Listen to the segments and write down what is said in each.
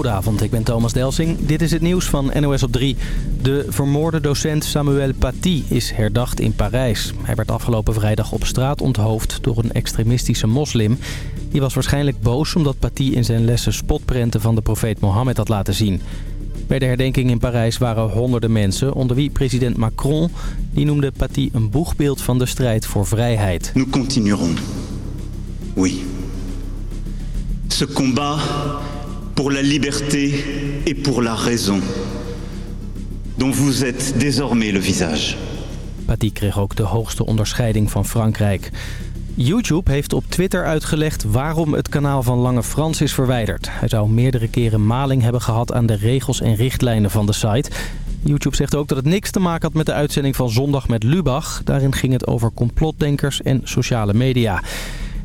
Goedenavond, ik ben Thomas Delsing. Dit is het nieuws van NOS op 3. De vermoorde docent Samuel Paty is herdacht in Parijs. Hij werd afgelopen vrijdag op straat onthoofd door een extremistische moslim. Die was waarschijnlijk boos omdat Paty in zijn lessen spotprenten van de profeet Mohammed had laten zien. Bij de herdenking in Parijs waren honderden mensen, onder wie president Macron. Die noemde Paty een boegbeeld van de strijd voor vrijheid. Nous continuerons. Oui. Ce combat pour la liberté et pour la raison, dont vous êtes désormais le visage. Paty kreeg ook de hoogste onderscheiding van Frankrijk. YouTube heeft op Twitter uitgelegd waarom het kanaal van Lange Frans is verwijderd. Hij zou meerdere keren maling hebben gehad aan de regels en richtlijnen van de site. YouTube zegt ook dat het niks te maken had met de uitzending van Zondag met Lubach. Daarin ging het over complotdenkers en sociale media.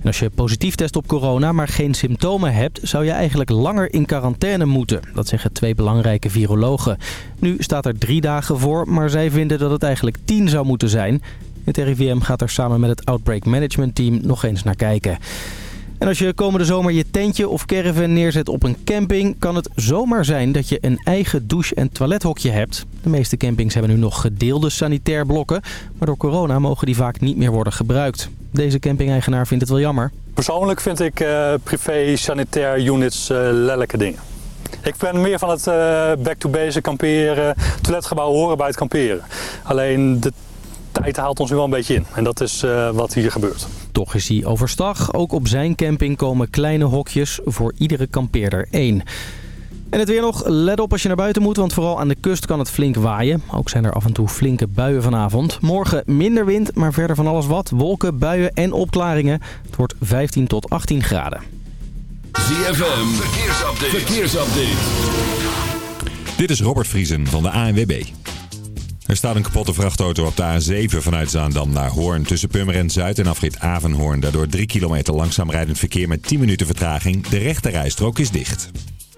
Als je positief test op corona, maar geen symptomen hebt... zou je eigenlijk langer in quarantaine moeten. Dat zeggen twee belangrijke virologen. Nu staat er drie dagen voor, maar zij vinden dat het eigenlijk tien zou moeten zijn. Het RIVM gaat er samen met het Outbreak Management Team nog eens naar kijken. En als je komende zomer je tentje of caravan neerzet op een camping... kan het zomaar zijn dat je een eigen douche- en toilethokje hebt. De meeste campings hebben nu nog gedeelde sanitair blokken... maar door corona mogen die vaak niet meer worden gebruikt. Deze camping-eigenaar vindt het wel jammer. Persoonlijk vind ik uh, privé sanitair units uh, lelijke dingen. Ik ben meer van het uh, back to basic kamperen. Toiletgebouwen horen bij het kamperen. Alleen de tijd haalt ons nu wel een beetje in. En dat is uh, wat hier gebeurt. Toch is hij overstag. Ook op zijn camping komen kleine hokjes voor iedere kampeerder één. En het weer nog. Let op als je naar buiten moet, want vooral aan de kust kan het flink waaien. Ook zijn er af en toe flinke buien vanavond. Morgen minder wind, maar verder van alles wat. Wolken, buien en opklaringen. Het wordt 15 tot 18 graden. ZFM, verkeersupdate. verkeersupdate. Dit is Robert Vriesen van de ANWB. Er staat een kapotte vrachtauto op de A7 vanuit Zaandam naar Hoorn. Tussen Purmerend Zuid en afrit Avenhoorn. Daardoor 3 kilometer langzaam rijdend verkeer met 10 minuten vertraging. De rechte rijstrook is dicht.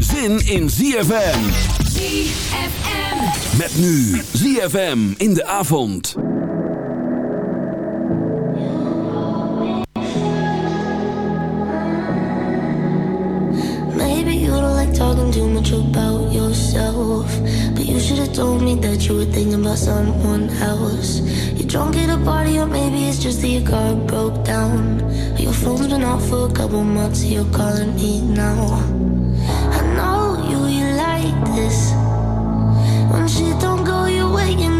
zin in ZFM. ZFM. Met nu ZFM in de avond. Maybe you don't like talking too much about yourself. But you should have told me that you were thinking about someone else. You're drunk at a party, or maybe it's just that your car broke down. Your phone's been off for a couple months, so you're calling me now. I know you, you like this. When shit don't go your way, you needed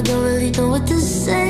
I don't really know what to say.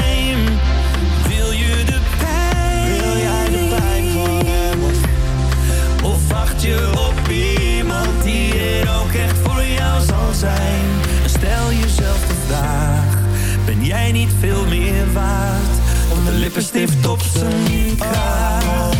Lippenstift op zijn kraag?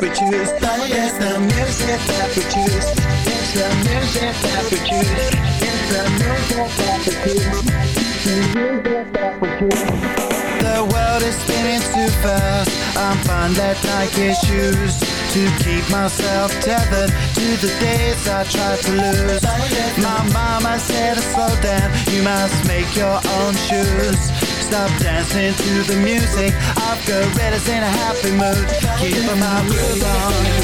temperatures. Oh yes, the music temperatures. It's the music temperatures. It's the music temperatures. The music temperatures. The world is spinning too fast. I'm fine that Nike shoes to keep myself tethered to the days I tried to lose. My mama said to slow down. You must make your own shoes stop dancing to the music I've got readers in a happy mood. Keep my groove on.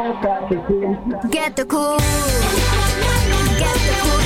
Get the cool. Get the cool.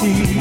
see.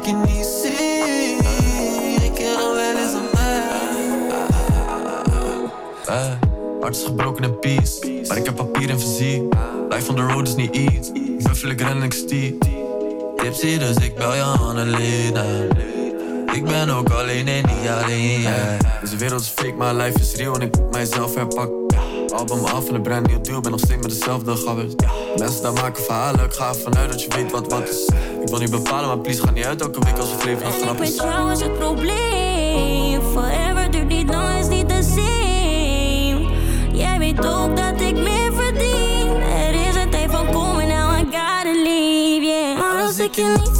ik je niet Ik kan wel eens mij. Eh, hart is gebroken in peace Maar ik heb papier en fysiek Life on the road is niet iets Ik buffel, ik ren ik stiek Tipsy, dus ik bel je lena. ik ben ook alleen en niet alleen. Eh, deze wereld is fake, maar life is real en ik moet mijzelf herpakken. Album af en een brand nieuw deal, ben nog steeds met dezelfde gabbers. Mensen daar maken verhalen, ik ga ervan uit dat je weet wat wat is. Ik wil niet bepalen, maar please ga niet uit elke week als een vreemd naar. Ik ben jou is het probleem, forever duurt niet lang, is niet de same. Jij weet ook dat ik meer verdien. Er is een tijd van komen, now I gotta leave, yeah. Als ik niet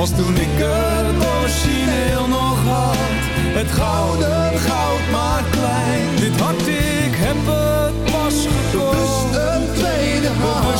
Als toen ik het origineel nog had. Het gouden goud maar klein. Dit hart ik heb het pas gekocht. Bewust een tweede hand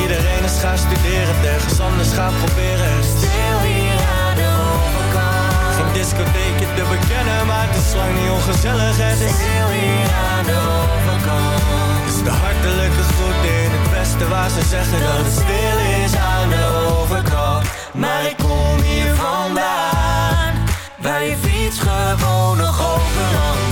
Iedereen is gaan studeren, ergens anders gaan proberen Stil hier aan de overkant. geen discotheekje te bekennen, maar het is lang niet ongezellig Het is Stil hier aan de overkant. Is de hartelijke groet in het westen waar ze zeggen dat het stil is aan de overkant Maar ik kom hier vandaan, waar je fiets gewoon nog open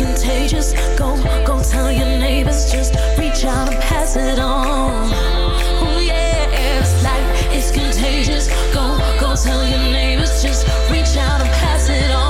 contagious. Go, go tell your neighbors, just reach out and pass it on. Oh yeah, life is contagious. Go, go tell your neighbors, just reach out and pass it on.